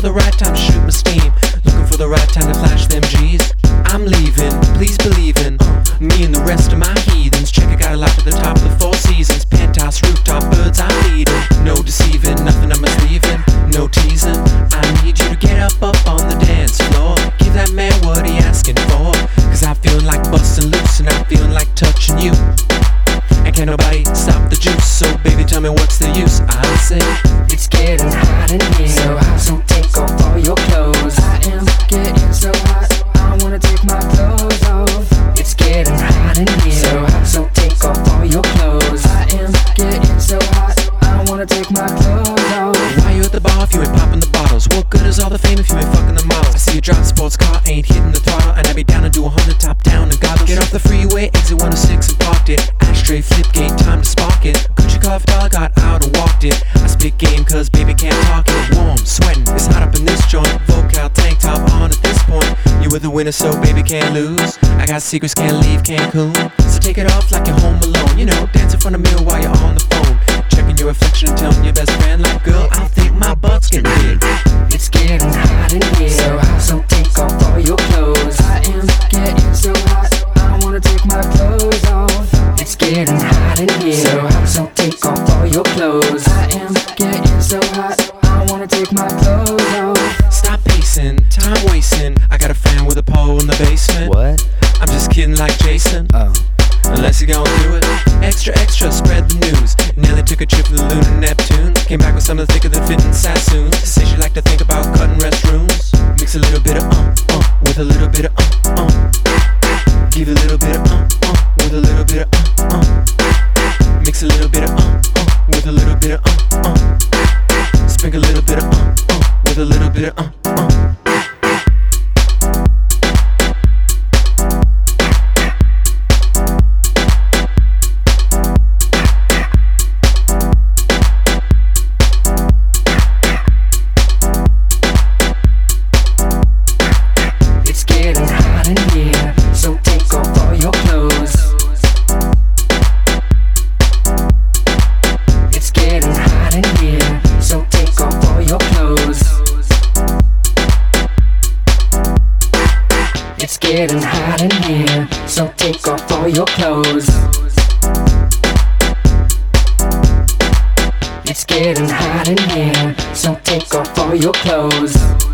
for the right time to shoot my steam. Looking for the right time to flash them G's. I'm leaving, please believe in me and the rest of my heathens. Check, I got a lot at the top of the four seasons. Penthouse, rooftop, birds, I'm leading. No deceiving, nothing I'm misleaving. No teasing. I need you to get up, up on the dance floor. Give that man what he asking for. Cause I feel like busting loose and I'm feeling like touching you. And can't nobody stop the juice. So baby, tell me what's the use? I say It's getting hot in here. Ain't hitting the throttle, and I be down to do a hundred top down and goggles. Get off the freeway, exit 106 and parked it. Ashtray flip gate, time to spark it. Gucci cuff dog got out and walked it. I spit game cause baby can't talk it. Warm, sweating, it's hot up in this joint. Vokal tank top on at this point. You were the winner, so baby can't lose. I got secrets, can't leave Cancun. So take it off like you're home alone. You know, dance in front of mirror while you're on the phone. Hot in here. So hot, so take off all your clothes. I am getting so hot. I wanna take my clothes off. Stop pacing, time wasting. I got a fan with a pole in the basement. What? I'm just kidding, like Jason. Oh. Unless you gon' do it. Extra, extra, spread the news. Nelly took a trip to the lunar Neptune. Came back with something thicker than fitting Sassoon. Say she like to think about cutting restrooms. Mix a little bit of uh, uh, with a little bit of uh, uh. Getting hot in here. So take off all your clothes. It's getting hot in here. So take off all your clothes.